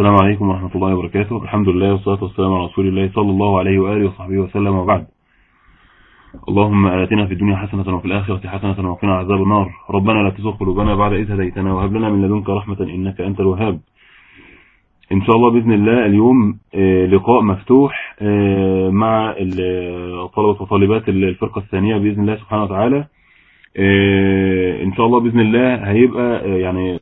السلام عليكم ورحمة الله وبركاته. الحمد لله والصلاة والسلام على رسول الله صلى الله عليه وآله وصحبه وسلم وبعد. اللهم آتنا في الدنيا حسنة وفي الآخرة حسنة وقنا عذاب النار. ربنا لا تزغ قلوبنا بعد إذ هديتنا وهب لنا من لدنك رحمة إنك أنت الوهاب. إن شاء الله بإذن الله اليوم آه، لقاء مفتوح آه، مع ال- طلبة وطالبات الفرقة الثانية بإذن الله سبحانه وتعالى. آه، إن شاء الله بإذن الله هيبقى يعني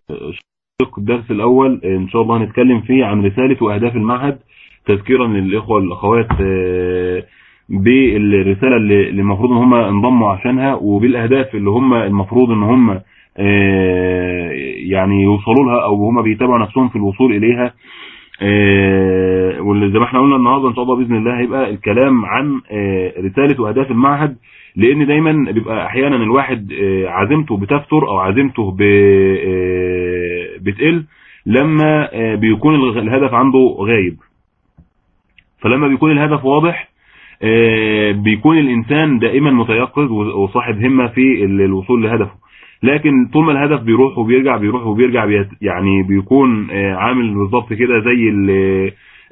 الدرس الأول آه، إن شاء الله هنتكلم فيه عن رسالة وأهداف المعهد تذكيرا للإخوة والأخوات آه، بالرسالة اللي المفروض إن هم انضموا عشانها وبالأهداف اللي هم المفروض إن هم آه، يعني يوصلوا لها أو هم بيتابعوا نفسهم في الوصول إليها. آه، واللي زي ما إحنا قلنا النهارده إن شاء الله بإذن الله هيبقى الكلام عن رسالة وأهداف المعهد لأن دايما بيبقى أحيانا الواحد عزيمته بتفتر أو عزيمته ب- بتقل لما آه، بيكون الهدف عنده غايب. فلما بيكون الهدف واضح آه، بيكون الإنسان دائما متيقظ وصاحب همة في ال- الوصول لهدفه. لكن طول ما الهدف بيروح وبيرجع بيروح وبيرجع يعني بيكون آه، عامل بالظبط كده زي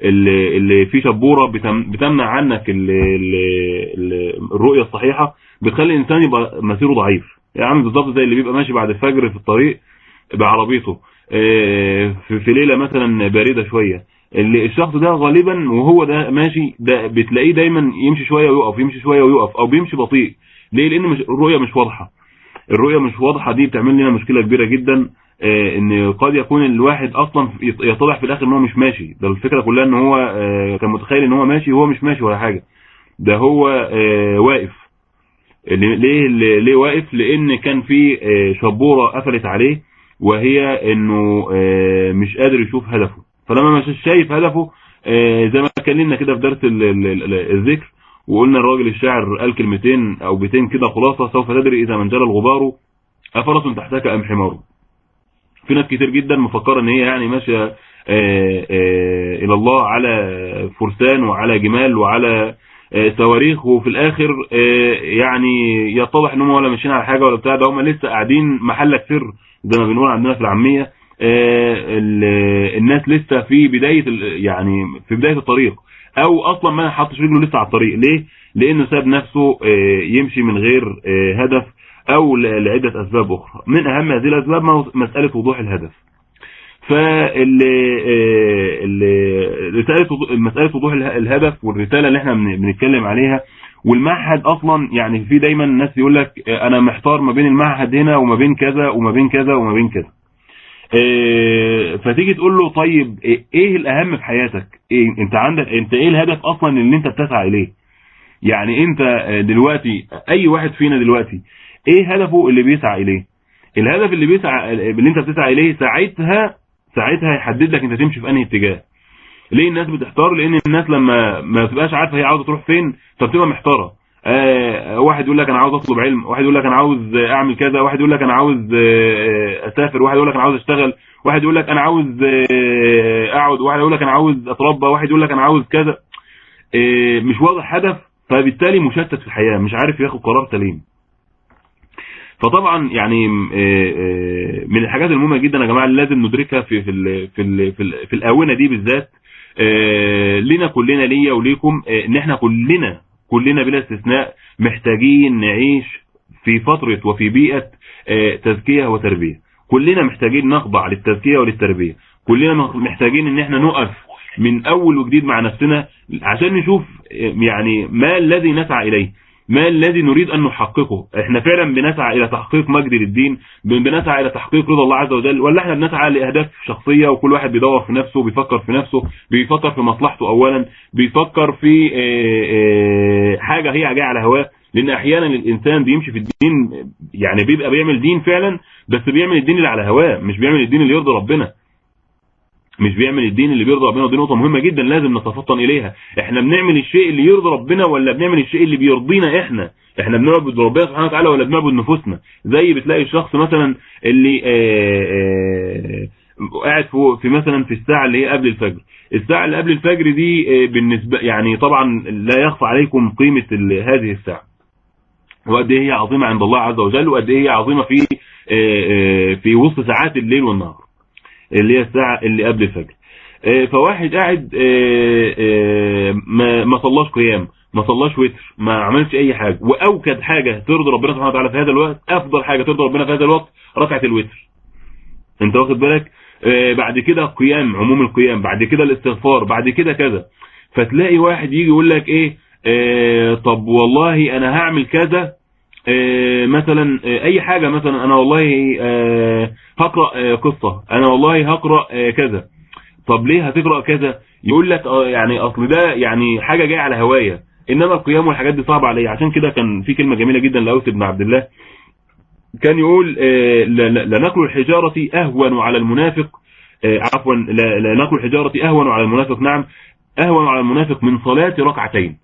اللي, اللي في شبورة بتم- بتمنع عنك ال- ال- ال- الرؤية الصحيحة بتخلي الإنسان يبقى مسيره ضعيف. يعني عامل بالظبط زي اللي بيبقى ماشي بعد الفجر في الطريق بعربيته. في ليلة مثلا باردة شوية. اللي الشخص ده غالبا وهو ده ماشي ده بتلاقيه دايما يمشي شوية ويقف يمشي شوية ويقف أو بيمشي بطيء. ليه؟ لأن مش الرؤية مش واضحة. الرؤية مش واضحة دي بتعمل لنا مشكلة كبيرة جدا آه، إن قد يكون الواحد أصلا يتضح في الآخر إن هو مش ماشي. ده الفكرة كلها إن هو آه، كان متخيل إن هو ماشي وهو مش ماشي ولا حاجة. ده هو آه، واقف. ليه؟ ليه؟ واقف؟ لأن كان في شبورة قفلت عليه. وهي إنه آه، مش قادر يشوف هدفه. فلما مش شايف هدفه آه، زي ما اتكلمنا كده في درس ال- ال- ال- الذكر وقلنا الراجل الشاعر قال كلمتين أو بيتين كده خلاصة سوف تدري إذا من جرى الغبار أفرس تحتك أم حمار. في ناس كتير جدا مفكرة إن هي يعني ماشية آه، إلى الله على فرسان وعلى جمال وعلى صواريخ وفي الآخر يعني يتضح إن هم ولا ماشيين على حاجة ولا بتاع ده هم لسه قاعدين محلك سر. زي ما بنقول عندنا في العامية آه، ال- الناس لسه في بداية ال- يعني في بداية الطريق أو أصلا ما حطش رجله لسه على الطريق. ليه؟ لأنه ساب نفسه آه، يمشي من غير آه، هدف أو ل- لعدة أسباب أخرى. من أهم هذه الأسباب مسألة وضوح الهدف. رساله وضوح- الهدف والرسالة اللي إحنا بن- بنتكلم عليها والمعهد أصلا يعني في دايما الناس يقول لك آه، أنا محتار ما بين المعهد هنا وما بين كذا وما بين كذا وما بين كذا. آه، فتيجي تقول له طيب إيه الأهم في حياتك؟ إيه أنت عندك أنت إيه الهدف أصلا اللي أنت بتسعى إليه؟ يعني أنت آه، دلوقتي أي واحد فينا دلوقتي إيه هدفه اللي بيسعى إليه؟ الهدف اللي بيسعى اللي أنت بتسعى إليه ساعتها ساعتها هيحدد لك أنت تمشي في أنهي اتجاه. ليه الناس بتحتار؟ لأن الناس لما ما بتبقاش عارفة هي عاوزة تروح فين فبتبقى محتارة. آه واحد يقول لك أنا عاوز أطلب علم واحد يقول لك أنا عاوز أعمل كذا واحد يقول لك أنا عاوز آه، أسافر واحد يقول لك أنا عاوز أشتغل واحد يقول لك أنا عاوز آه، أقعد واحد يقول لك أنا عاوز أتربى واحد يقول لك أنا عاوز كذا. آه، مش واضح هدف فبالتالي مشتت في الحياة مش عارف ياخد قرار سليم. فطبعا يعني آه، آه، من الحاجات المهمة جدا يا جماعة لازم ندركها في في في في, في الآونة دي بالذات آه، لنا كلنا ليا وليكم آه، إن إحنا كلنا كلنا بلا استثناء محتاجين نعيش في فترة وفي بيئة آه، تزكية وتربية. كلنا محتاجين نخضع للتزكية وللتربية. كلنا محتاجين إن إحنا نقف من أول وجديد مع نفسنا عشان نشوف آه، يعني ما الذي نسعى إليه. ما الذي نريد أن نحققه؟ إحنا فعلا بنسعى إلى تحقيق مجد للدين بنسعى إلى تحقيق رضا الله عز وجل ولا إحنا بنسعى لأهداف شخصية وكل واحد بيدور في نفسه بيفكر في نفسه بيفكر في مصلحته أولا بيفكر في آه، آه، حاجة هي جاية على هواه. لأن أحيانا الإنسان بيمشي في الدين يعني بيبقى بيعمل دين فعلا بس بيعمل الدين اللي على هواه مش بيعمل الدين اللي يرضي ربنا. مش بيعمل الدين اللي بيرضي ربنا ودي نقطة مهمة جدا لازم نتفطن إليها. إحنا بنعمل الشيء اللي يرضي ربنا ولا بنعمل الشيء اللي بيرضينا إحنا؟ إحنا بنعبد ربنا سبحانه وتعالى ولا بنعبد نفوسنا؟ زي بتلاقي الشخص مثلا اللي آآ آآ قاعد في مثلا في الساعة اللي هي قبل الفجر. الساعة اللي قبل الفجر دي بالنسبة يعني طبعا لا يخفى عليكم قيمة هذه الساعة. وقد إيه هي عظيمة عند الله عز وجل وقد إيه هي عظيمة في في وسط ساعات الليل والنهار. اللي هي الساعة اللي قبل الفجر. فواحد قاعد ما ما صلاش قيام ما صلاش وتر ما عملش أي حاجة. وأوكد حاجة ترضي ربنا سبحانه وتعالى في هذا الوقت أفضل حاجة ترضي ربنا في هذا الوقت ركعه الوتر. أنت واخد بالك؟ بعد كده قيام عموم القيام بعد كده الاستغفار بعد كده كذا. فتلاقي واحد يجي يقول لك إيه؟ طب والله أنا هعمل كذا مثلا آه أي حاجة مثلا أنا والله آه هقرأ قصة. أنا والله هقرأ كذا. طب ليه هتقرأ كذا؟ يقول لك يعني أصل ده يعني حاجة جاية على هواية. إنما القيام والحاجات دي صعبة عليا. عشان كده كان في كلمة جميلة جدا لأوس بن عبد الله. كان يقول لنقل الحجارة أهون على المنافق. عفوا لنقل الحجارة أهون على المنافق. نعم أهون على المنافق من صلاة ركعتين.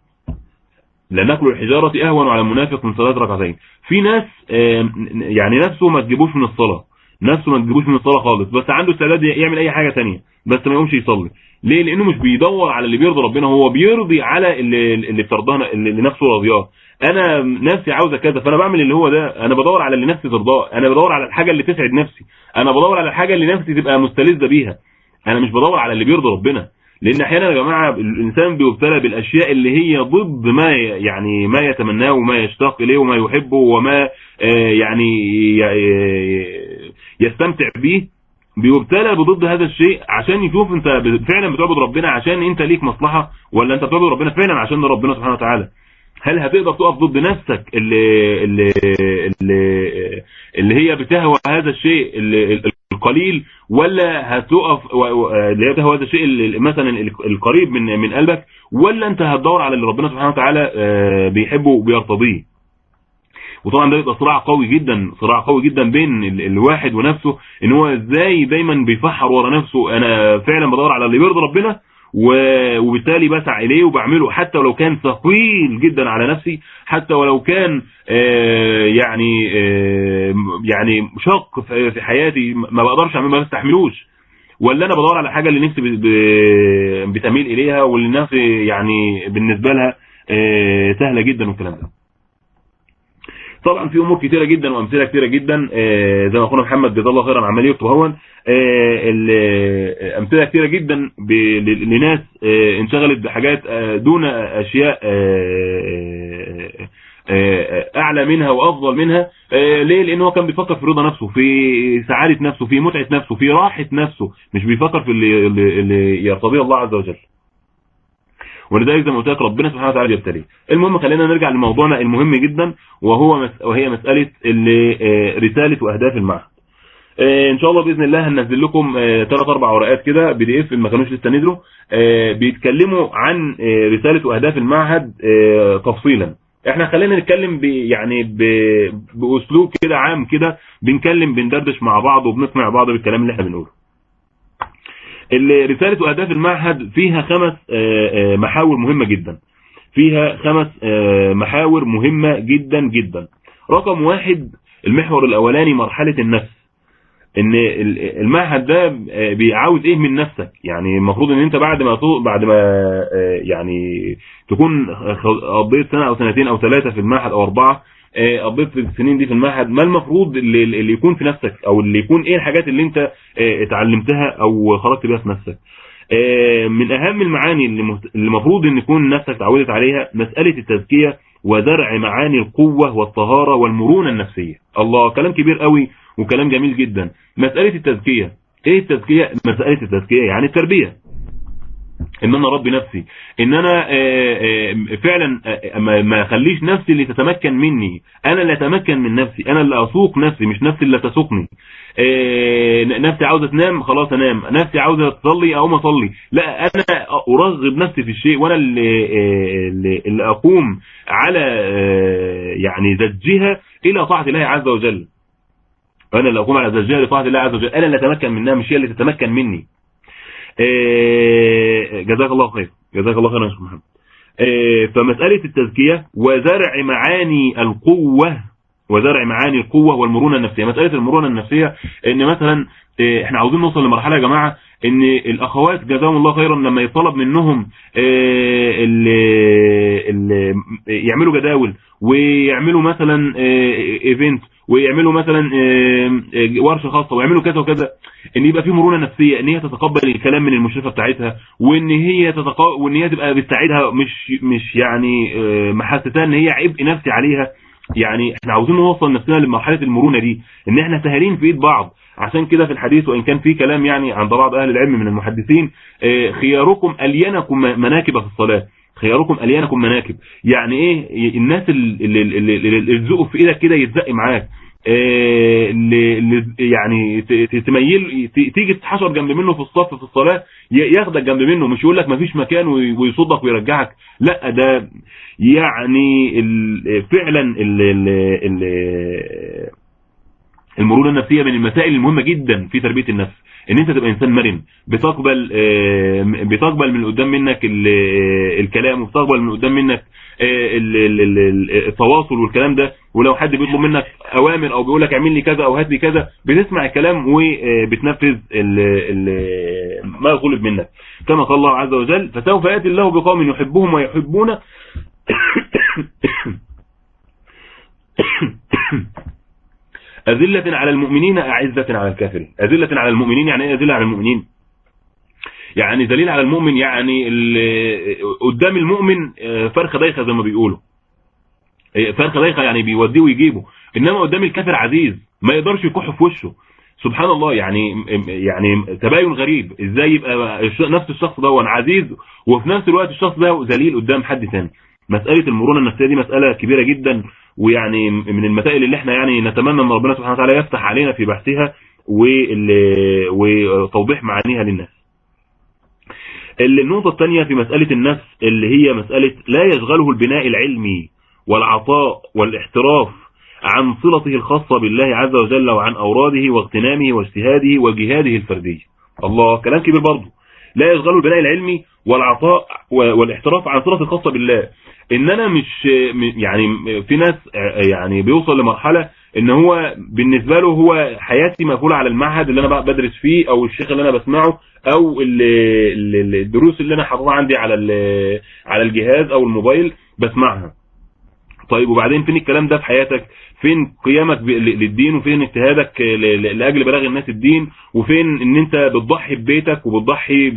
لنقل الحجارة أهون على المنافق من صلاة ركعتين. في ناس يعني نفسه ما تجيبوش من الصلاة. نفسه ما تجيبوش من الصلاة خالص. بس عنده استعداد يعمل أي حاجة تانية بس ما يقومش يصلي. ليه؟ لأنه مش بيدور على اللي بيرضي ربنا هو بيرضي على اللي اللي بترضاه اللي نفسه راضياه أنا نفسي عاوزه كذا فأنا بعمل اللي هو ده. أنا بدور على اللي نفسي ترضاه. أنا بدور على الحاجة اللي تسعد نفسي. أنا بدور على الحاجة اللي نفسي تبقى مستلذة بيها. أنا مش بدور على اللي بيرضي ربنا. لأن أحيانا يا جماعة الإنسان بيبتلى بالأشياء اللي هي ضد ما يعني ما يتمناه وما يشتاق إليه وما يحبه وما يعني يستمتع به بيبتلى بضد هذا الشيء عشان يشوف أنت فعلا بتعبد ربنا عشان أنت ليك مصلحة ولا أنت بتعبد ربنا فعلا عشان ربنا سبحانه وتعالى. هل هتقدر تقف ضد نفسك اللي اللي اللي, اللي هي بتهوى هذا الشيء القليل ولا هتقف اللي هي بتهوى هذا الشيء مثلا القريب من من قلبك ولا أنت هتدور على اللي ربنا سبحانه وتعالى بيحبه وبيرتضيه. وطبعا ده بيبقى صراع قوي جدا صراع قوي جدا بين الواحد ونفسه إن هو إزاي دايما بيفحر ورا نفسه. أنا فعلا بدور على اللي بيرضي ربنا وبالتالي بسعى إليه وبعمله حتى ولو كان ثقيل جدا على نفسي حتى ولو كان يعني يعني شق في حياتي ما بقدرش أعمله ما بستحملوش. ولا أنا بدور على حاجة اللي نفسي بتميل إليها واللي نفسي يعني بالنسبة لها سهلة جدا والكلام ده. طبعا في أمور كتيرة جدا وأمثلة كتيرة جدا زي ما أخونا محمد جزاه الله خيرا عمال يكتب اهون أمثلة كتيرة جدا لناس انشغلت بحاجات دون أشياء أعلى منها وأفضل منها. ليه؟ لأن هو كان بيفكر في رضا نفسه في سعادة نفسه في متعة نفسه في راحة نفسه مش بيفكر في اللي, اللي يرتضيه الله عز وجل. ولذلك زي ما قلت لك ربنا سبحانه وتعالى يبتليه المهم خلينا نرجع لموضوعنا المهم جدا وهو مس... وهي مسألة اللي رسالة وأهداف المعهد. إن شاء الله بإذن الله هننزل لكم ثلاث أربع ورقات كده بي دي إف ما كانوش لسه نزلوا. بيتكلموا عن رسالة وأهداف المعهد تفصيلا. إحنا خلينا نتكلم ب يعني ب بأسلوب كده عام كده بنكلم بندردش مع بعض وبنقنع بعض بالكلام اللي إحنا بنقوله. رسالة وأهداف المعهد فيها خمس محاور مهمة جدا. فيها خمس محاور مهمة جدا جدا. رقم واحد المحور الأولاني مرحلة النفس. إن المعهد ده بيعاوز إيه من نفسك؟ يعني المفروض إن أنت بعد ما بعد ما يعني تكون قضيت سنة أو سنتين أو ثلاثة في المعهد أو أربعة قضيت السنين دي في المعهد ما المفروض اللي, يكون في نفسك؟ أو اللي يكون إيه الحاجات اللي أنت اتعلمتها أو خرجت بيها في نفسك؟ من أهم المعاني اللي المفروض إن يكون نفسك تعودت عليها مسألة التزكية وزرع معاني القوة والطهارة والمرونة النفسية. الله كلام كبير قوي وكلام جميل جدا. مسألة التزكية إيه التزكية مسألة التزكية يعني التربية. إن أنا اربي نفسي. إن أنا فعلا ما اخليش نفسي اللي تتمكن مني. أنا اللي أتمكن من نفسي. أنا اللي أسوق نفسي مش نفسي اللي تسوقني. نفسي عاوزه تنام خلاص أنام. نفسي عاوزه تصلي اقوم أصلي. لا أنا أرغب نفسي في الشيء وأنا اللي, اللي أقوم على يعني زجها إلى طاعة الله عز وجل. أنا اللي أقوم على زجها لطاعه الله عز وجل. أنا اللي أتمكن منها مش هي اللي تتمكن مني. آه، جزاك الله خير. جزاك الله خير يا شيخ محمد. آه، فمسألة التزكية وزرع معاني القوة وزرع معاني القوة والمرونة النفسية. مسألة المرونة النفسية إن مثلا آه، إحنا عاوزين نوصل لمرحلة يا جماعة إن الأخوات جزاهم الله خيرا لما يطلب منهم آه، ال- ال- يعملوا جداول ويعملوا مثلا ايفنت ويعملوا مثلا ورشة خاصة ويعملوا كذا وكذا إن يبقى في مرونة نفسية إن هي تتقبل الكلام من المشرفة بتاعتها وإن هي تتق... وإن هي تبقى بتساعدها مش مش يعني محسساها إن هي عبء نفسي عليها. يعني إحنا عاوزين نوصل نفسنا لمرحلة المرونة دي إن إحنا سهلين في إيد بعض. عشان كده في الحديث وإن كان في كلام يعني عند بعض أهل العلم من المحدثين آه، خياركم ألينكم مناكب في الصلاة. خياركم الينكم مناكب. يعني إيه؟ الناس اللي اللي- اللي يزقوا في إيدك كده يتزق معاك. آه، يعني تميل تيجي تتحشر جنب منه في الصف في الصلاة ي- ياخدك جنب منه مش يقول لك مفيش مكان وي- ويصدك ويرجعك. لا ده يعني فعلا ال- ال- ال- المرونة النفسية من المسائل المهمة جدا في تربية النفس. إن أنت تبقى إنسان مرن بتقبل آه، بتقبل من قدام منك آه، الكلام وبتقبل من قدام منك آه، ال- ال- ال- التواصل والكلام ده. ولو حد بيطلب منك أوامر أو بيقول لك اعمل لي كذا أو هات لي كذا بتسمع الكلام وبتنفذ ما طلب منك. كما قال الله عز وجل فسوف يأتي الله بقوم يحبهم ويحبونه. أذلة على المؤمنين أعزة على الكافرين. أذلة على المؤمنين يعني إيه أذلة على المؤمنين؟ يعني ذليل على المؤمن يعني قدام المؤمن آه، فرخة دايخة زي ما بيقولوا. آه، فرخة دايخة يعني بيوديه ويجيبه. إنما قدام الكافر عزيز ما يقدرش يكح في وشه. سبحان الله يعني يعني تباين غريب. إزاي يبقى نفس الشخص ده عزيز وفي نفس الوقت الشخص ده ذليل قدام حد ثاني مسألة المرونة النفسية دي مسألة كبيرة جدا. ويعني من المسائل اللي إحنا يعني نتمنى ان ربنا سبحانه وتعالى يفتح علينا في بحثها وتوضيح معانيها للناس. النقطة الثانية في مسألة النفس اللي هي مسألة لا يشغله البناء العلمي والعطاء والاحتراف عن صلته الخاصة بالله عز وجل وعن أوراده واغتنامه واجتهاده وجهاده الفردي. الله كلام كبير برضه. لا يشغله البناء العلمي والعطاء والاحتراف عن صلته الخاصة بالله. ان أنا مش يعني في ناس يعني بيوصل لمرحلة إن هو بالنسبة له هو حياتي مقفولة على المعهد اللي أنا بدرس فيه أو الشيخ اللي أنا بسمعه أو ال- ال- الدروس اللي أنا حاططها عندي على على الجهاز أو الموبايل بسمعها. طيب وبعدين فين الكلام ده في حياتك؟ فين قيامك للدين وفين اجتهادك لأجل بلاغ الناس الدين وفين إن أنت بتضحي ببيتك وبتضحي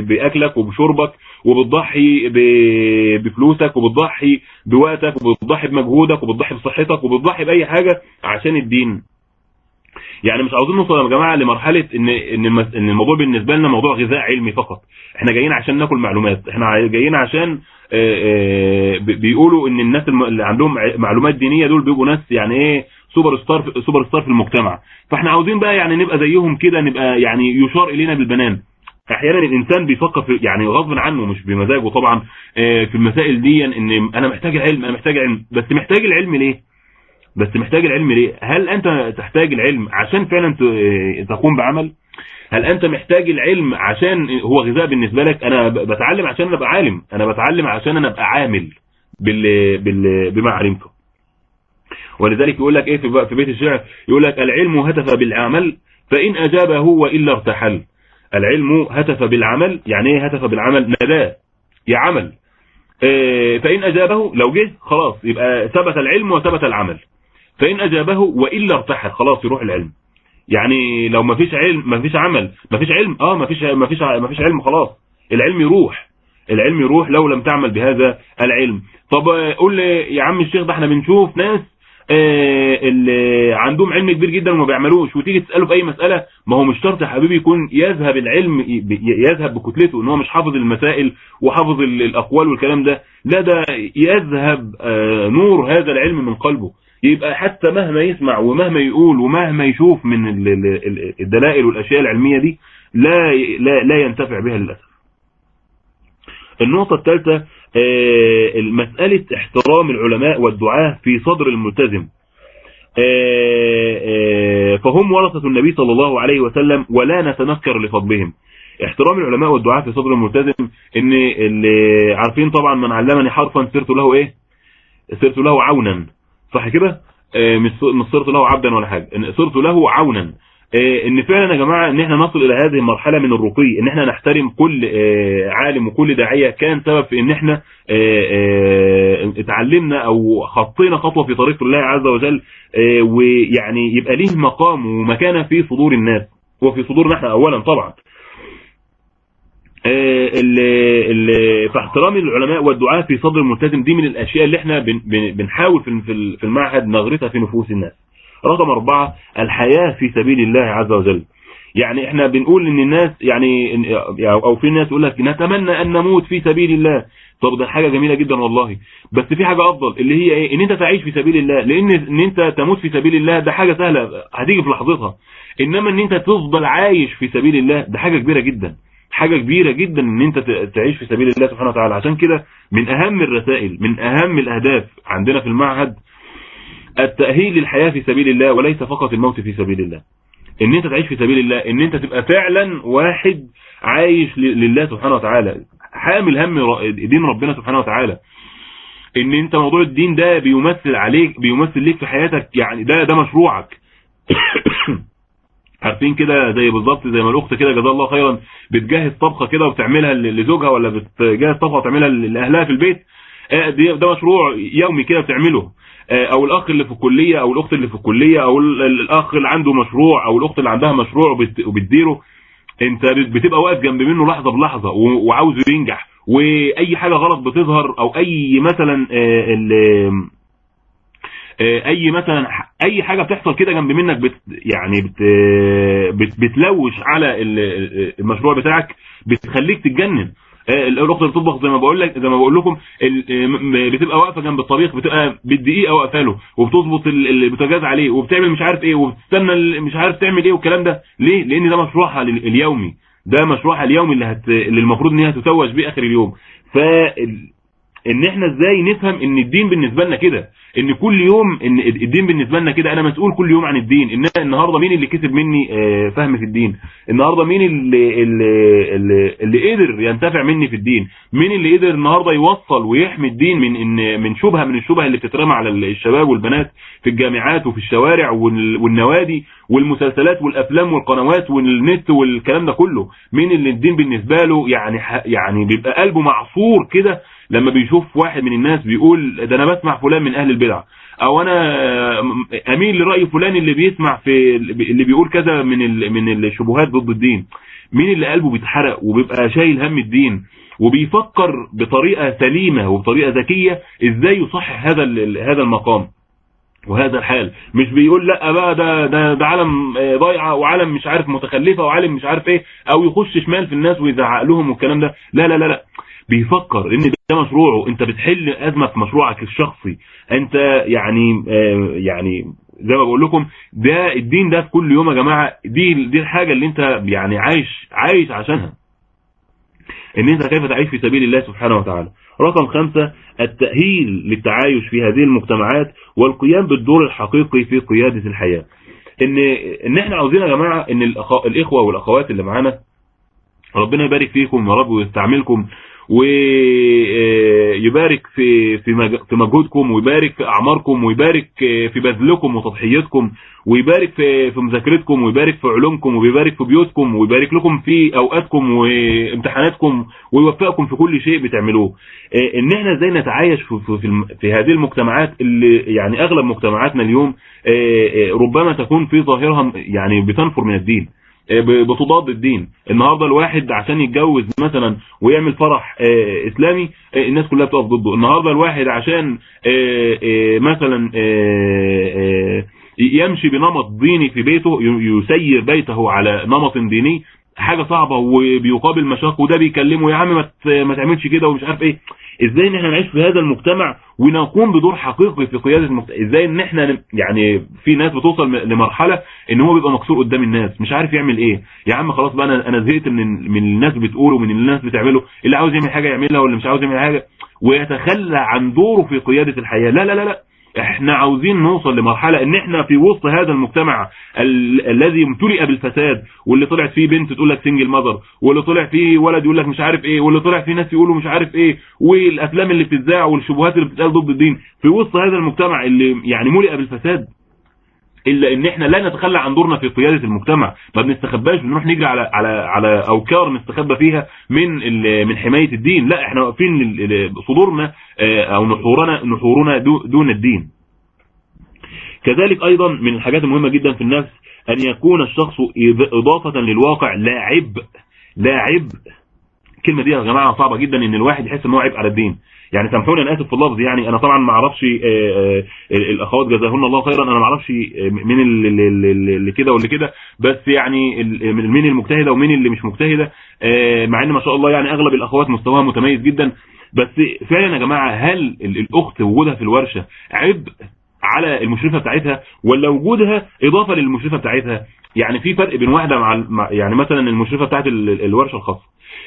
بأكلك وبشربك وبتضحي بفلوسك وبتضحي بوقتك وبتضحي بمجهودك وبتضحي بصحتك وبتضحي بأي حاجة عشان الدين. يعني مش عاوزين نوصل يا جماعة لمرحلة ان إن إن الموضوع بالنسبة لنا موضوع غذاء علمي فقط. إحنا جايين عشان ناكل معلومات. إحنا جايين عشان بيقولوا إن الناس اللي عندهم معلومات دينية دول بيبقوا ناس يعني إيه super star super star في المجتمع. فإحنا عاوزين بقى يعني نبقى زيهم كده نبقى يعني يشار إلينا بالبنان. أحيانا الإنسان بيفكر في يعني غصب عنه مش بمزاجه طبعا آه، في المسائل دي إن أنا محتاج علم أنا محتاج علم. بس محتاج العلم ليه؟ بس محتاج العلم ليه؟ هل أنت تحتاج العلم عشان فعلا تقوم بعمل؟ هل أنت محتاج العلم عشان هو غذاء بالنسبة لك؟ أنا بتعلم عشان أبقى عالم. أنا بتعلم عشان أنا أبقى عامل بال... بال... بما ولذلك يقول لك إيه في في بيت الشعر؟ يقول لك العلم هتف بالعمل فإن أجابه وإلا ارتحل. العلم هتف بالعمل يعني إيه هتف بالعمل؟ نداه يا عمل. آه، فإن أجابه لو جه خلاص يبقى ثبت العلم وثبت العمل. فإن أجابه وإلا ارتحل خلاص يروح العلم. يعني لو ما فيش علم ما فيش عمل ما فيش علم آه ما فيش ما فيش ما فيش علم خلاص. العلم يروح. العلم يروح لو لم تعمل بهذا العلم. طب آه، قول لي يا عم الشيخ ده إحنا بنشوف ناس آه، اللي عندهم علم كبير جدا وما بيعملوش وتيجي تسأله في أي مسألة ما هو مش شرط يا حبيبي يكون يذهب العلم يذهب بكتلته إن هو مش حافظ المسائل وحافظ ال- الأقوال والكلام ده. لا ده يذهب آه، نور هذا العلم من قلبه. يبقى حتى مهما يسمع ومهما يقول ومهما يشوف من ال- ال- ال- الدلائل والأشياء العلمية دي لا لا لا ينتفع بها للأسف. النقطة الثالثة آه، مسألة احترام العلماء والدعاة في صدر الملتزم. آه، آه، فهم ورثة النبي صلى الله عليه وسلم ولا نتنكر لفضلهم. احترام العلماء والدعاة في صدر الملتزم إن اللي عارفين طبعا من علمني حرفا صرت له إيه؟ صرت له عونا. صح كده؟ آه، مش صرت له عبدا ولا حاجة. إن صرت له عونا. آه، إن فعلا يا جماعة إن إحنا نصل إلى هذه المرحلة من الرقي إن إحنا نحترم كل آه، عالم وكل داعية. كان سبب في إن إحنا اتعلمنا أو خطينا خطوة في طريق الله عز وجل ويعني يبقى ليه مقام ومكانة في صدور الناس. وفي صدورنا إحنا اولا طبعا. آه، ال- ال- فاحترام العلماء والدعاة في صدر الملتزم دي من الأشياء اللي إحنا بن- بن- بنحاول في في- في المعهد نغرسها في نفوس الناس. رقم أربعة الحياة في سبيل الله عز وجل. يعني إحنا بنقول إن الناس يعني إن- أو في ناس يقول لك نتمنى أن نموت في سبيل الله. طب ده حاجة جميلة جدا والله. بس في حاجة أفضل اللي هي إيه؟ إن أنت تعيش في سبيل الله. لأن إن أنت تموت في سبيل الله ده حاجة سهلة هتيجي في لحظتها. إنما إن أنت تفضل عايش في سبيل الله ده حاجة كبيرة جدا. حاجة كبيرة جدا إن أنت تعيش في سبيل الله سبحانه وتعالى. عشان كده من أهم الرسائل من أهم الأهداف عندنا في المعهد التأهيل للحياة في سبيل الله وليس فقط الموت في سبيل الله. إن أنت تعيش في سبيل الله إن أنت تبقى فعلا واحد عايش لله سبحانه وتعالى. حامل هم دين ربنا سبحانه وتعالى. إن أنت موضوع الدين ده بيمثل عليك بيمثل ليك في حياتك يعني ده ده مشروعك. عارفين كده زي بالظبط زي ما الأخت كده جزاها الله خيرا بتجهز طبخة كده وبتعملها ل- لزوجها ولا بتجهز طبخة وتعملها لأهلها في البيت. آه، ده مشروع يومي كده بتعمله. آه، أو الأخ اللي في الكلية أو الأخت اللي في الكلية أو ال- ال- الأخ اللي عنده مشروع أو الأخت اللي عندها مشروع وبت- وبتديره. أنت بت- بتبقى واقف جنب منه لحظة بلحظة وعاوزه ينجح. وأي حاجة غلط بتظهر أو أي مثلا آه، أي مثلا أي حاجة بتحصل كده جنب منك بت يعني بت بت بتلوش على ال- المشروع بتاعك بتخليك تتجنن. آه، الاخت اللي بتطبخ زي ما بقول لك زي ما بقول لكم آه، بتبقى واقفة جنب الطبيخ بتبقى بالدقيقة واقفة له وبتظبط ال- البوتاجاز عليه وبتعمل مش عارف إيه وبتستنى مش عارف تعمل إيه والكلام ده. ليه؟ لأن ده مشروعها ال- اليومي. ده مشروعها اليومي اللي هت... اللي المفروض إن هي تتوج بيه آخر اليوم. ف إن إحنا إزاي نفهم إن الدين بالنسبة لنا كده؟ إن كل يوم إن الدين بالنسبة لنا كده أنا مسؤول كل يوم عن الدين. إن أنا النهارده مين اللي كسب مني؟ آه، فهم في الدين. النهارده مين اللي اللي اللي, قدر ينتفع مني في الدين؟ مين اللي قدر النهارده يوصل ويحمي الدين من إن من شبهة من الشبهة اللي بتترمى على الشباب والبنات في الجامعات وفي الشوارع وال- والنوادي والمسلسلات والأفلام والقنوات والنت والكلام ده كله؟ مين اللي الدين بالنسبة له يعني يعني بيبقى قلبه معصور كده لما بيشوف واحد من الناس بيقول ده أنا بسمع فلان من أهل البدع. أو أنا أميل لرأي فلان اللي بيسمع في اللي بيقول كذا من ال- من الشبهات ضد الدين. مين اللي قلبه بيتحرق وبيبقى شايل هم الدين؟ وبيفكر بطريقة سليمة وبطريقة ذكية إزاي يصحح هذا هذا المقام وهذا الحال. مش بيقول لأ بقى ده ده ده عالم ضايعة وعالم مش عارف متخلفة وعالم مش عارف إيه أو يخش شمال في الناس ويزعق لهم والكلام ده. لا لا لا لا. بيفكر إن ده مشروعه. أنت بتحل أزمة في مشروعك الشخصي. أنت يعني آه، يعني زي ما بقول لكم ده الدين ده في كل يوم يا جماعة دي دي الحاجة اللي أنت يعني عايش عايش عشانها. إن أنت كيف تعيش في سبيل الله سبحانه وتعالى. رقم خمسة التأهيل للتعايش في هذه المجتمعات والقيام بالدور الحقيقي في قيادة الحياة. إن إن إحنا عاوزين يا جماعة إن الأخ... الإخوة والأخوات اللي معانا ربنا يبارك فيكم يا رب ويستعملكم. ويبارك في في في مجهودكم ويبارك في أعماركم ويبارك في بذلكم وتضحيتكم ويبارك في في مذاكرتكم ويبارك في علومكم ويبارك في بيوتكم ويبارك لكم في أوقاتكم وامتحاناتكم ويوفقكم في كل شيء بتعملوه. آه، إن إحنا إزاي نتعايش في في, في, هذه المجتمعات اللي يعني أغلب مجتمعاتنا اليوم آه، آه، ربما تكون في ظاهرها يعني بتنفر من الدين. بتضاد الدين. النهارده الواحد عشان يتجوز مثلا ويعمل فرح آه، إسلامي آه، الناس كلها بتقف ضده. النهارده الواحد عشان آه، آه، مثلا آه، آه، يمشي بنمط ديني في بيته يسير بيته على نمط ديني حاجة صعبة وبيقابل مشاق وده بيكلمه يا عم ما تعملش كده ومش عارف إيه. إزاي إن إحنا نعيش في هذا المجتمع ونقوم بدور حقيقي في قيادة المجتمع إزاي إن إحنا يعني في ناس بتوصل لمرحلة إن هو بيبقى مكسور قدام الناس مش عارف يعمل إيه. يا عم خلاص بقى أنا أنا زهقت من من الناس بتقوله اللي الناس بتعمله اللي عاوز يعمل حاجة يعملها واللي مش عاوز يعمل حاجة. ويتخلى عن دوره في قيادة الحياة. لا لا لا لا. إحنا عاوزين نوصل لمرحلة ان إحنا في وسط هذا المجتمع ال الذي امتلئ بالفساد واللي طلعت فيه بنت تقول لك سنجل ماذر واللي طلع فيه ولد يقول لك مش عارف إيه واللي طلع فيه ناس يقولوا مش عارف إيه والافلام اللي بتتذاع والشبهات اللي بتتقال ضد الدين. في وسط هذا المجتمع اللي يعني ملئ بالفساد إلا إن إحنا لا نتخلى عن دورنا في قيادة المجتمع. ما بنستخباش بنروح نجري على على على أوكار نستخبى فيها من من حماية الدين. لا إحنا واقفين صدورنا أو نحورنا نحورنا دون الدين. كذلك أيضا من الحاجات المهمة جدا في النفس أن يكون الشخص إضافة للواقع لا عبء لا عبء الكلمة دي يا جماعة صعبة جدا إن الواحد يحس إن هو عبء على الدين. يعني سامحوني أنا اسف في اللفظ يعني أنا طبعا ما أعرفش الأخوات جزاهن الله خيرا أنا ما أعرفش مين اللي كده واللي كده بس يعني مين المجتهدة ومين اللي مش مجتهدة مع إن ما شاء الله يعني أغلب الأخوات مستواها متميز جدا. بس فعلا يا جماعة هل الأخت وجودها في الورشة عبء على المشرفة بتاعتها ولا وجودها إضافة للمشرفة بتاعتها؟ يعني في فرق بين واحدة مع يعني مثلا المشرفة بتاعت الورشة الخاصة.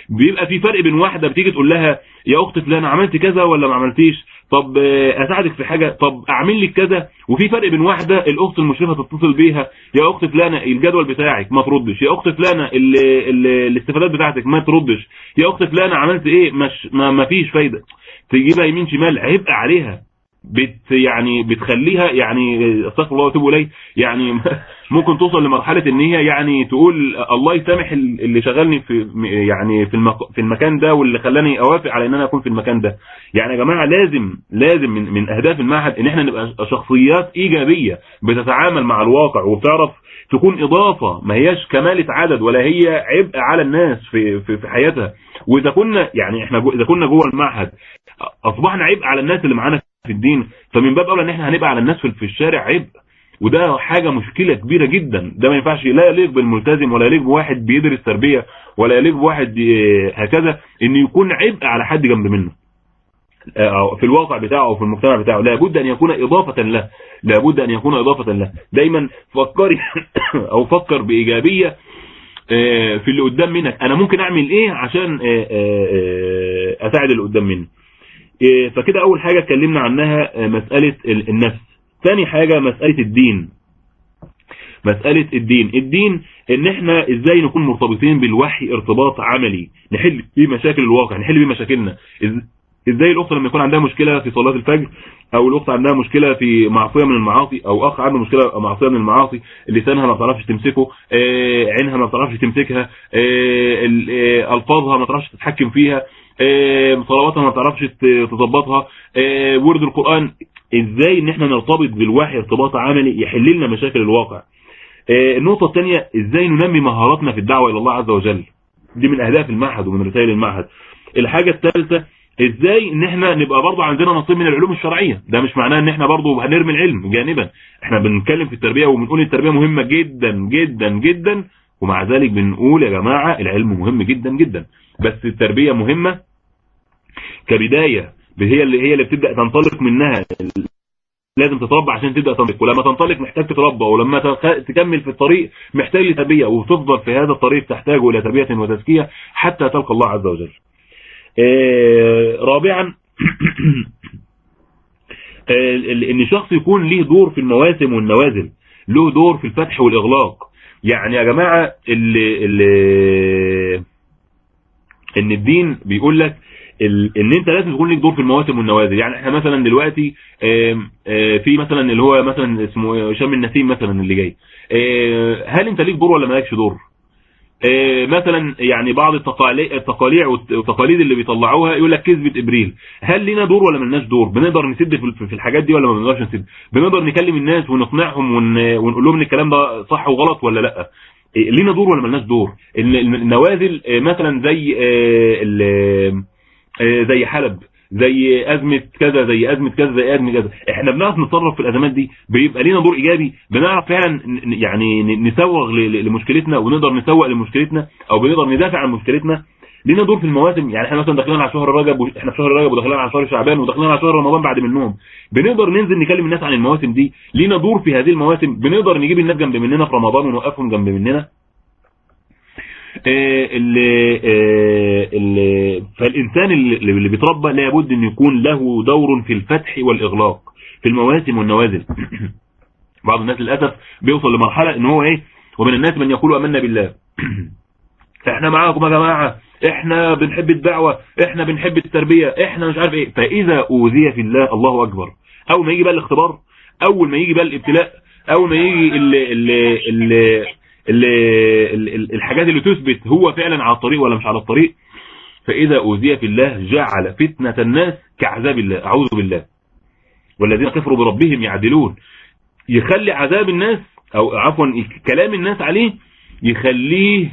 بيبقى في فرق بين واحدة بتيجي تقول لها يا اخت فلانة عملت كذا ولا ما عملتيش؟ طب أساعدك في حاجة طب أعمل لك كذا. وفي فرق بين واحدة الأخت المشرفة تتصل بيها يا اخت فلانة الجدول بتاعك ما تردش. يا اخت فلانة الاستفادات بتاعتك ما تردش. يا اخت فلانة عملت إيه؟ مش ما, فيش فايدة. تجيبها يمين شمال عبء عليها. بت يعني بتخليها يعني استغفر الله واتوب إليه يعني ممكن توصل لمرحلة إن هي يعني تقول الله يسامح اللي شغلني في يعني في المك في المكان ده واللي خلاني أوافق على إن أنا أكون في المكان ده. يعني يا جماعة لازم لازم من, من أهداف المعهد إن إحنا نبقى شخصيات إيجابية بتتعامل مع الواقع وبتعرف تكون إضافة ما هياش كمالة عدد ولا هي عبء على الناس في في, في حياتها. وإذا كنا يعني إحنا إذا كنا جوه المعهد أصبحنا عبء على الناس اللي معانا في الدين. فمن باب اولى إن إحنا هنبقى على الناس في الشارع عبء وده حاجة مشكلة كبيرة جدا. ده ما ينفعش لا يليق بالملتزم ولا يليق بواحد بيدرس تربية ولا يليق بواحد هكذا. إن يكون عبء على حد جنب منه. في الواقع بتاعه أو في المجتمع بتاعه. لابد أن يكون إضافة له. لابد أن يكون إضافة له. دايما فكري أو فكر بإيجابية في اللي قدام منك. أنا ممكن أعمل إيه عشان أساعد اللي قدام مني؟ فكده أول حاجة اتكلمنا عنها مسألة النفس. ثاني حاجة مسألة الدين. مسألة الدين. الدين إن إحنا إزاي نكون مرتبطين بالوحي ارتباط عملي نحل بيه مشاكل الواقع نحل بيه مشاكلنا. إزاي الأخت لما يكون عندها مشكلة في صلاة الفجر أو الأخت عندها مشكلة في معصية من المعاصي أو أخ عنده مشكلة معصية من المعاصي لسانها ما بتعرفش تمسكه آه عينها ما بتعرفش تمسكها آه ألفاظها ما بتعرفش تتحكم فيها آه صلواتها ما بتعرفش تظبطها. ورد القرآن. إزاي إن إحنا نرتبط بالوحي ارتباط عملي يحل لنا مشاكل الواقع؟ النقطة الثانية إزاي ننمي مهاراتنا في الدعوة إلى الله عز وجل؟ دي من أهداف المعهد ومن رسائل المعهد. الحاجة الثالثة إزاي إن إحنا نبقى برضه عندنا نصيب من العلوم الشرعية؟ ده مش معناه إن إحنا برضه هنرمي العلم جانبا. إحنا بنتكلم في التربية وبنقول التربية مهمة جدا جدا جدا. ومع ذلك بنقول يا جماعة العلم مهم جدا جدا. بس التربية مهمة كبداية هي اللي هي اللي بتبدأ تنطلق منها. لازم تتربى عشان تبدأ تنطلق. ولما تنطلق محتاج تتربى ولما تكمل في الطريق محتاج لتربية. وتفضل في هذا الطريق تحتاج إلى تربية وتزكية حتى تلقى الله عز وجل. رابعا إن شخص يكون له دور في المواسم والنوازل له دور في الفتح والإغلاق. يعني يا جماعة اللي اللي إن الدين بيقول لك إن أنت لازم يكون لك دور في المواسم والنوازل. يعني إحنا مثلا دلوقتي في مثلا اللي هو مثلا اسمه شم النسيم مثلا اللي جاي. هل أنت ليك دور ولا مالكش دور؟ مثلا يعني بعض التقاليع والتقاليد اللي بيطلعوها يقول لك كذبة إبريل. هل لينا دور ولا ملناش دور؟ بنقدر نسد في الحاجات دي ولا ما بنقدرش نسد؟ بنقدر نكلم الناس ونقنعهم ونقول لهم إن الكلام ده صح وغلط ولا لأ؟ لينا دور ولا ملناش دور؟ النوازل مثلا زي زي حلب زي أزمة كذا زي أزمة كذا زي أزمة كذا. إحنا بنعرف نتصرف في الأزمات دي بيبقى لينا دور إيجابي بنعرف فعلا يعني نسوغ لمشكلتنا ونقدر نسوق لمشكلتنا أو بنقدر ندافع عن مشكلتنا. لينا دور في المواسم. يعني إحنا مثلا داخلين على شهر رجب إحنا في شهر رجب وداخلين على شهر شعبان وداخلين على شهر رمضان بعد منهم بنقدر ننزل نكلم الناس عن المواسم دي. لينا دور في هذه المواسم. بنقدر نجيب الناس جنب مننا في رمضان ونوقفهم جنب مننا. آه، اللي آه، اللي فالإنسان اللي بيتربى لابد أن يكون له دور في الفتح والإغلاق في المواسم والنوازل. بعض الناس للأسف بيوصل لمرحلة إن هو إيه ومن الناس من يقول آمنا بالله. إحنا معاكم يا جماعة إحنا بنحب الدعوة إحنا بنحب التربية إحنا مش عارف إيه. فإذا أوذي في الله الله أكبر. أول ما يجي بقى الاختبار أول ما يجي بقى الابتلاء أول ما يجي ال ال ال الحاجات اللي تثبت هو فعلا على الطريق ولا مش على الطريق. فإذا أوذي في الله جعل فتنة الناس كعذاب الله أعوذ بالله. والذين كفروا بربهم يعدلون. يخلي عذاب الناس أو عفوا كلام الناس عليه يخليه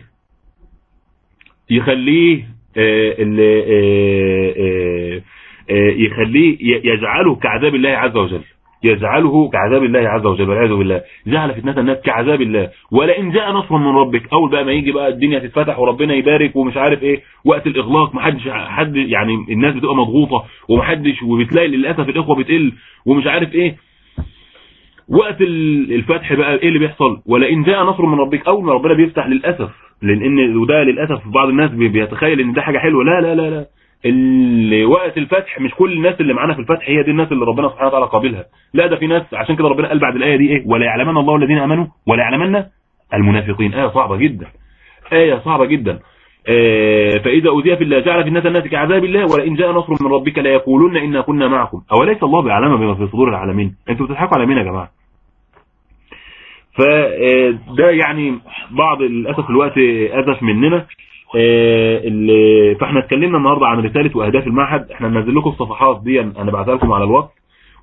يخليه آه، آه، آه، يخليه يجعله كعذاب الله عز وجل. يجعله كعذاب الله عز وجل والعياذ بالله. جعل فتنة الناس كعذاب الله. ولئن جاء نصر من ربك أول بقى ما يجي بقى الدنيا تتفتح وربنا يبارك ومش عارف إيه وقت الاغلاق محدش حد يعني الناس بتبقى مضغوطة ومحدش وبتلاقي للأسف الإخوة بتقل ومش عارف إيه. وقت ال- الفتح بقى إيه اللي بيحصل؟ ولئن جاء نصر من ربك أول ما ربنا بيفتح للأسف لأن وده للأسف بعض الناس بي- بيتخيل إن ده حاجة حلوة. لا لا لا لا. ال- وقت الفتح مش كل الناس اللي معانا في الفتح هي دي الناس اللي ربنا سبحانه وتعالى قابلها. لا ده في ناس عشان كده ربنا قال بعد الآية دي إيه؟ ولا يعلمن الله الذين آمنوا ولا يعلمن المنافقين. آية صعبة جدا. آية صعبة جدا. آه، فإذا أوذي في الله جعل في الناس الناس كعذاب الله ولئن جاء نصر من ربك لا يقولون إنا كنا معكم. أوليس الله بأعلم بما في صدور العالمين؟ أنتوا بتضحكوا على مين يا جماعة؟ فده يعني بعض للأسف الوقت أزف مننا. آه، اللي- فاحنا اتكلمنا النهاردة عن رسالة وأهداف المعهد. إحنا هننزل لكم الصفحات دي هنبعتها لكم على الوقت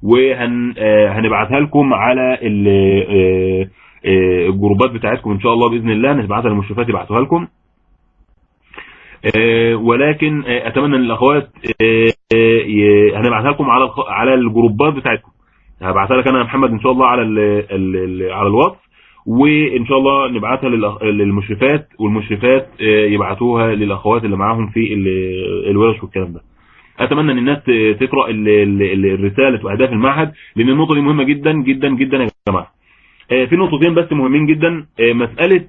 وهنبعتها لكم على آه، آه، الجروبات بتاعتكم. إن شاء الله بإذن الله نبعتها للمشرفات يبعتوها لكم. آه، ولكن آه، أتمنى إن الأخوات آه، آه، هنبعتها لكم على على الجروبات بتاعتكم. هبعتها لك أنا محمد إن شاء الله على ال على الواتس. وإن شاء الله نبعتها للمشرفات والمشرفات آه، يبعتوها للأخوات اللي معاهم في ال- الورش والكلام ده. أتمنى إن الناس تقرأ ال- ال- ال- الرسالة وأهداف المعهد لأن النقطة دي مهمة جدا جدا جدا يا جماعة. آه، في نقطتين بس مهمين جدا آه، مسألة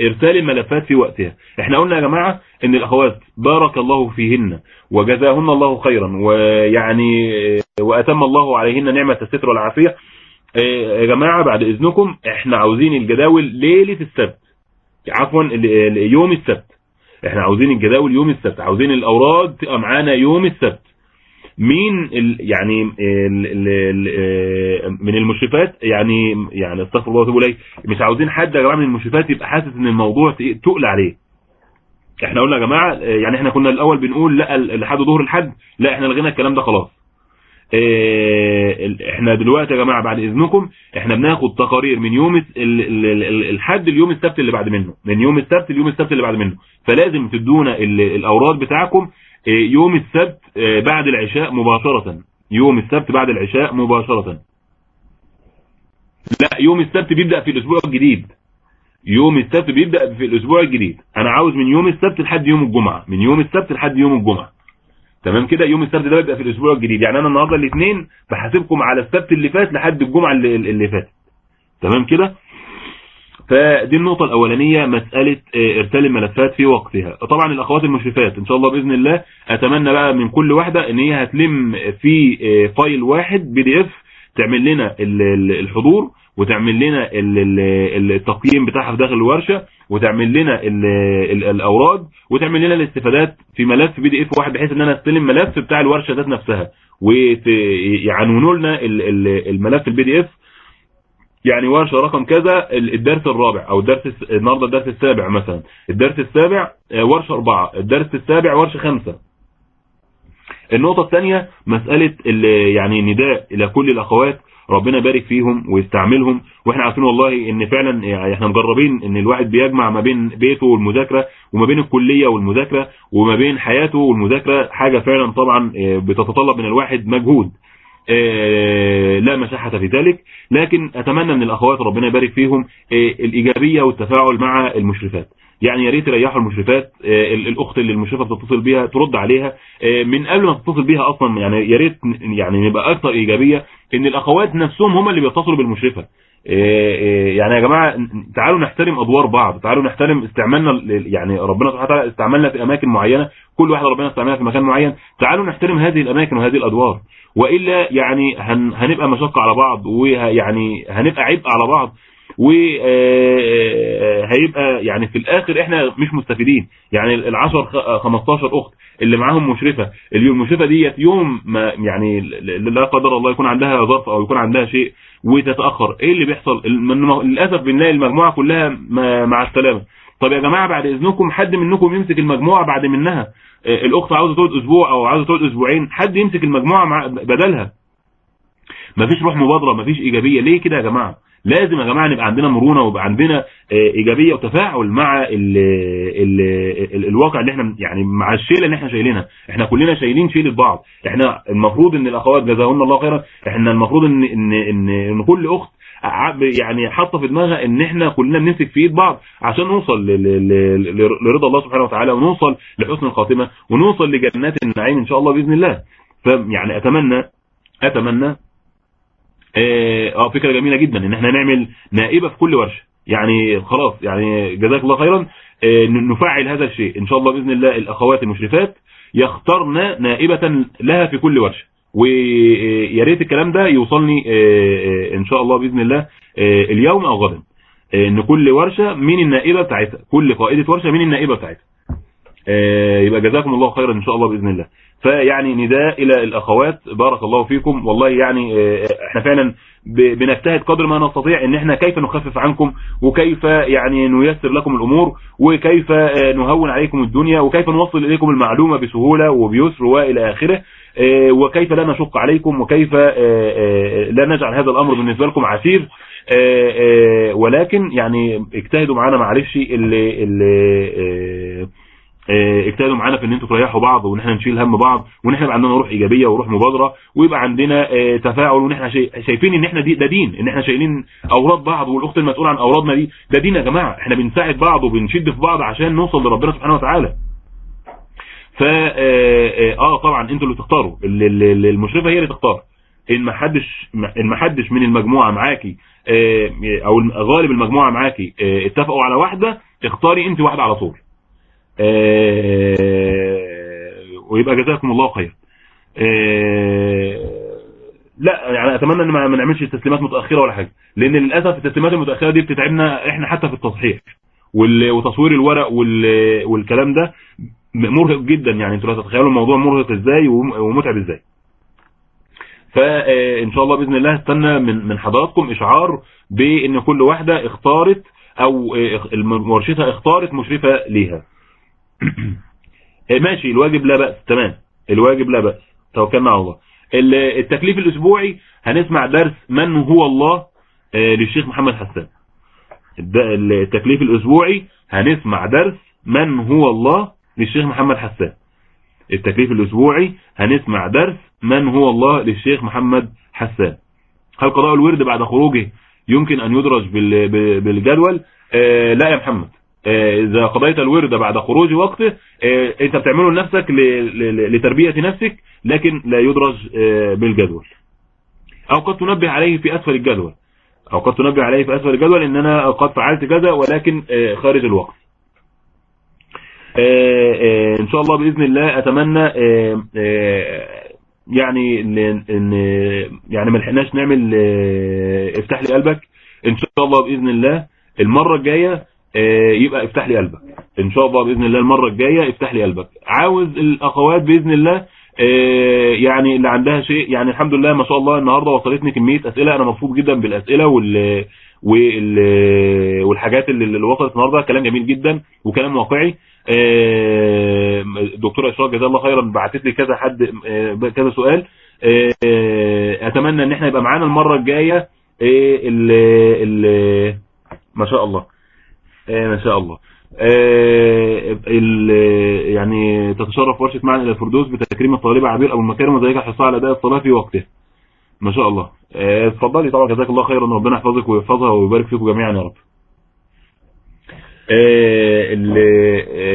إرسال الملفات في وقتها. إحنا قلنا يا جماعة إن الأخوات بارك الله فيهن وجزاهن الله خيرا ويعني وأتم الله عليهن نعمة الستر والعافية. يا جماعة بعد إذنكم إحنا عاوزين الجداول ليلة السبت. عفوا يوم السبت. إحنا عاوزين الجداول يوم السبت. عاوزين الأوراد تبقى معانا يوم السبت. مين ال يعني ال ال ال من المشرفات؟ يعني يعني أستغفر الله وأتوب إليه. مش عاوزين حد يا جماعة من المشرفات يبقى حاسس إن الموضوع تق- تقل عليه. إحنا قلنا يا جماعة يعني إحنا كنا الأول بنقول لا لحد ظهر الحد لا إحنا لغينا الكلام ده خلاص. إحنا دلوقتي يا جماعة بعد إذنكم إحنا بناخد تقارير من يوم الحد اليوم السبت اللي بعد منه من يوم السبت ليوم السبت اللي بعد منه. فلازم تدونا ال- الاوراد بتاعكم آه، يوم السبت آه، بعد العشاء مباشرة. يوم السبت بعد العشاء مباشرة. لا يوم السبت بيبدأ في الأسبوع الجديد. يوم السبت بيبدأ في الأسبوع الجديد. أنا عاوز من يوم السبت لحد يوم الجمعة من يوم السبت لحد يوم الجمعة. تمام كده؟ يوم السبت ده بيبقى في الأسبوع الجديد. يعني أنا النهارده الاثنين بحاسبكم على السبت اللي فات لحد الجمعة اللي, اللي فاتت. تمام كده؟ فدي النقطة الأولانية مسألة آه، إرسال الملفات في وقتها. طبعا الأخوات المشرفات إن شاء الله بإذن الله أتمنى بقى من كل واحدة إن هي هتلم في آه، file واحد PDF تعمل لنا ال- ال- الحضور وتعمل لنا ال- ال- التقييم بتاعها في داخل الورشة. وتعمل لنا ال- ال- الأوراد وتعمل لنا الاستفادات في ملف PDF واحد بحيث إن أنا أستلم ملف بتاع الورشة ذات نفسها. ويعنونوا لنا ال- ال- الملف ال PDF يعني ورشة رقم كذا ال- الدرس الرابع أو الدرس النهارده الدرس السابع مثلا. الدرس السابع آه، ورشة أربعة. الدرس السابع ورشة خمسة. النقطة الثانية مسألة يعني نداء إلى كل الأخوات. ربنا يبارك فيهم ويستعملهم. وإحنا عارفين والله إن فعلا يعني إحنا مجربين إن الواحد بيجمع ما بين بيته والمذاكرة وما بين الكلية والمذاكرة وما بين حياته والمذاكرة حاجة فعلا طبعا آه، بتتطلب من الواحد مجهود. آه، لا مشاحة في ذلك. لكن أتمنى من الأخوات ربنا يبارك فيهم آه، الإيجابية والتفاعل مع المشرفات. يعني يا ريت يريحوا المشرفات ال- الأخت اللي المشرفة بتتصل بيها ترد عليها من قبل ما تتصل بيها أصلا يعني يا ريت يعني نبقى أكثر إيجابية. إن الأخوات نفسهم هم اللي بيتصلوا بالمشرفة. آه، آه، يعني يا جماعة ن- تعالوا نحترم أدوار بعض تعالوا نحترم استعمالنا يعني ربنا سبحانه وتعالى استعملنا في أماكن معينة كل واحد ربنا استعملها في مكان معين. تعالوا نحترم هذه الأماكن وهذه الأدوار. وإلا يعني هن هنبقى مشقه على بعض ويعني هنبقى عبء على بعض. وهيبقى يعني في الآخر إحنا مش مستفيدين. يعني العشر خ- 15 أخت اللي معاهم مشرفة. المشرفة ديت يوم ما يعني لا قدر الله يكون عندها ظرف أو يكون عندها شيء وتتأخر. إيه اللي بيحصل؟ للأسف بنلاقي المجموعة كلها مع السلامة. طب يا جماعة بعد إذنكم حد منكم يمسك المجموعة بعد منها؟ آه، الأخت عاوزة تقعد أسبوع أو عاوزة تقعد أسبوعين. حد يمسك المجموعة بدلها. مفيش روح مبادرة مفيش إيجابية. ليه كده يا جماعة؟ لازم يا جماعة نبقى عندنا مرونة ويبقى عندنا آه، إيجابية وتفاعل مع ال ال ال الواقع اللي إحنا يعني مع الشيله اللي إحنا شايلينها إحنا كلنا شايلين شيله بعض إحنا المفروض إن الأخوات جزاهن الله خيرا. إحنا المفروض إن إن إن, إن كل أخت ع- يعني حاطة في دماغها إن إحنا كلنا بنمسك في إيد بعض عشان نوصل لرضا الله سبحانه وتعالى ونوصل لحسن الخاتمة ونوصل لجنات النعيم إن شاء الله بإذن الله. فيعني أتمنى أتمنى آه آه، فكرة جميلة جدا إن إحنا نعمل نائبة في كل ورشة. يعني خلاص يعني جزاك الله خيرا. آه، نفعل هذا الشيء. إن شاء الله بإذن الله الأخوات المشرفات يختارن نائبة لها في كل ورشة. ويا ريت الكلام ده يوصلني آه، إن شاء الله بإذن الله اليوم أو غدا. إن كل ورشة مين النائبة بتاعتها؟ كل قائدة ورشة مين النائبة بتاعتها؟ يبقى جزاكم الله خيرا إن شاء الله بإذن الله. فيعني نداء إلى الأخوات. بارك الله فيكم. والله يعني آه، إحنا فعلا بنجتهد قدر ما نستطيع إن إحنا كيف نخفف عنكم وكيف يعني نيسر لكم الأمور وكيف آه، نهون عليكم الدنيا وكيف نوصل إليكم المعلومة بسهولة وبيسر وإلى آخره آه، وكيف لا نشق عليكم وكيف آه، آه، لا نجعل هذا الأمر بالنسبة لكم عسير. آه، آه، ولكن يعني اجتهدوا معانا معلش اللي اللي آه، آه، اجتهدوا معانا في ان أنتوا تريحوا بعض وان إحنا نشيل هم بعض وان إحنا يبقى عندنا روح إيجابية وروح مبادرة ويبقى عندنا آه، تفاعل وان إحنا شاي- شايفين ان إحنا دي ده دين ان إحنا شايلين اوراد بعض والأخت المسؤولة عن اورادنا دي ده دين يا جماعة إحنا بنساعد بعض وبنشد في بعض عشان نوصل لربنا سبحانه وتعالى. ف آه آه، طبعا أنتوا اللي تختاروا ال- ال- ال- المشرفة هي اللي تختار. إن ما حدش إن ما حدش من المجموعة معاكي آه، أو غالب المجموعة معاكي آه، اتفقوا على واحدة اختاري انت واحدة على طول. آه، ويبقى جزاكم الله خير. آه، لا يعني أتمنى إن ما نعملش تسليمات متأخرة ولا حاجة لأن للأسف التسليمات المتأخرة دي بتتعبنا إحنا حتى في التصحيح وتصوير الورق وال- والكلام ده مرهق جدا يعني أنتوا لا تتخيلوا الموضوع مرهق إزاي وم- ومتعب إزاي. فان شاء الله بإذن الله استنى من من حضراتكم إشعار بإن كل واحدة اختارت أو آه، ورشتها اختارت مشرفة ليها. آه، ماشي الواجب لا بأس. تمام. الواجب لا بأس. توكلنا على الله. ال- التكليف الأسبوعي هنسمع درس من هو الله آه، للشيخ محمد حسان. التكليف الأسبوعي هنسمع درس من هو الله للشيخ محمد حسان. التكليف الأسبوعي هنسمع درس من هو الله للشيخ محمد حسان. هل قضاء الورد بعد خروجه يمكن أن يدرج بالجدول؟ آه لا يا محمد. آه إذا قضيت الورد بعد خروج وقته آه أنت بتعمله لنفسك لتربية نفسك لكن لا يدرج آه بالجدول. أو قد تنبه عليه في أسفل الجدول. أو قد تنبه عليه في أسفل الجدول إن أنا قد فعلت كذا ولكن خارج الوقت. إن شاء الله بإذن الله آه، يعني إن- يعني ما لحقناش نعمل افتح لي قلبك إن شاء الله بإذن الله. المرة الجاية آه، يبقى افتح لي قلبك. إن شاء الله بإذن الله المرة الجاية افتح لي قلبك. عاوز الأخوات بإذن الله آه، يعني اللي عندها شيء يعني الحمد لله ما شاء الله النهارده وصلتني كمية أسئلة أنا مبسوط جدا بالأسئلة وال وال- والحاجات اللي اللي وصلت النهارده. كلام جميل جدا وكلام واقعي. آه، الدكتوره إشراق جزاها الله خيرا بعتت لي كذا حد آه، كذا سؤال. آه، أتمنى إن إحنا يبقى معانا المرة الجاية آه، ال ال ما شاء الله. آه، ما شاء الله. ال- يعني تتشرف ورشة معنا إلى الفردوس بتكريم الطالبه عبير أبو المكارم وذلك الحصول على أداء الصلاة في وقته. ما شاء الله. آه، اتفضلي. طبعا جزاك الله خيرا ربنا يحفظك ويحفظها ويبارك فيكم جميعا يا رب.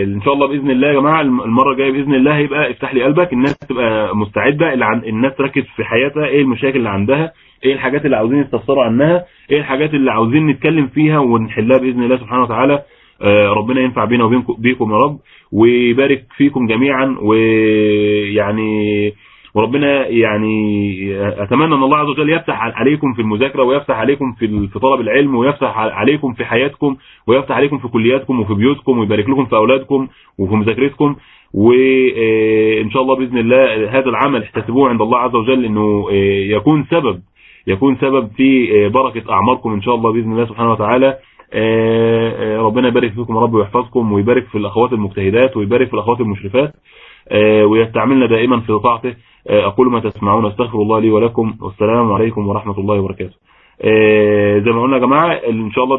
إن شاء الله بإذن الله يا جماعة الم- المرة الجاية بإذن الله هيبقى افتح لي قلبك الناس تبقى مستعدة الناس تركز في حياتها إيه المشاكل اللي عندها إيه الحاجات اللي عاوزين يستفسروا عنها إيه الحاجات اللي عاوزين نتكلم فيها ونحلها بإذن الله سبحانه وتعالى. آه، ربنا ينفع بينا وبينكم يا رب ويبارك فيكم جميعا ويعني وربنا يعني أتمنى أن الله عز وجل يفتح عليكم في المذاكرة ويفتح عليكم في في طلب العلم ويفتح عليكم في حياتكم ويفتح عليكم في كلياتكم وفي بيوتكم ويبارك لكم في أولادكم وفي مذاكرتكم. وان شاء الله بإذن الله هذا العمل احتسبوه عند الله عز وجل إنه آه، يكون سبب يكون سبب في آه، بركة أعماركم إن شاء الله بإذن الله سبحانه وتعالى. آه، آه، ربنا يبارك فيكم يا رب ويحفظكم ويبارك في الأخوات المجتهدات ويبارك في الأخوات المشرفات آه، ويستعملنا دائما في طاعته. آه، أقول ما تسمعون أستغفر الله لي ولكم والسلام عليكم ورحمة الله وبركاته. آه، زي ما قلنا يا جماعة إن شاء الله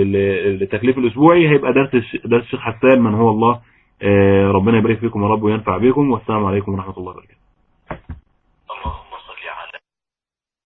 ال- التكليف الأسبوعي هيبقى درس درس الشيخ حسان من هو الله. آه، ربنا يبارك فيكم يا رب وينفع بكم والسلام عليكم ورحمة الله وبركاته.